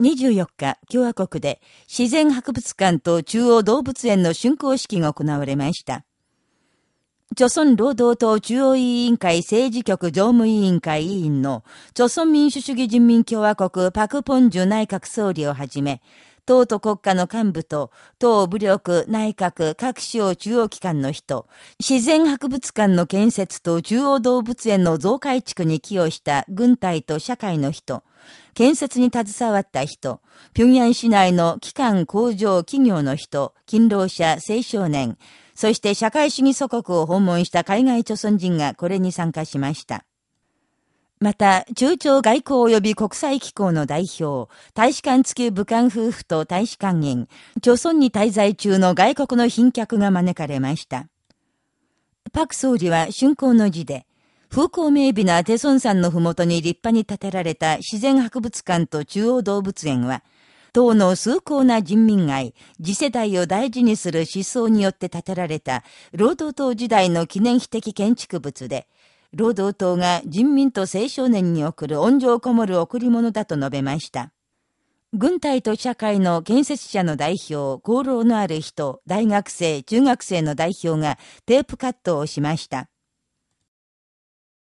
24日、共和国で自然博物館と中央動物園の竣工式が行われました。朝鮮労働党中央委員会政治局常務委員会委員の、朝鮮民主主義人民共和国パク・ポンジュ内閣総理をはじめ、党と国家の幹部と、党武力、内閣、各省中央機関の人、自然博物館の建設と中央動物園の増改築に寄与した軍隊と社会の人、建設に携わった人、平壌市内の機関、工場、企業の人、勤労者、青少年、そして社会主義祖国を訪問した海外著村人がこれに参加しました。また、中朝外交及び国際機構の代表、大使館付き武漢夫婦と大使館員、朝村に滞在中の外国の賓客が招かれました。パク総理は竣工の字で、風光明媚なテソン山のふもとに立派に建てられた自然博物館と中央動物園は、党の崇高な人民愛、次世代を大事にする思想によって建てられた、労働党時代の記念碑的建築物で、労働党が人民と青少年に送る恩情こもる贈り物だと述べました。軍隊と社会の建設者の代表、功労のある人、大学生、中学生の代表がテープカットをしました。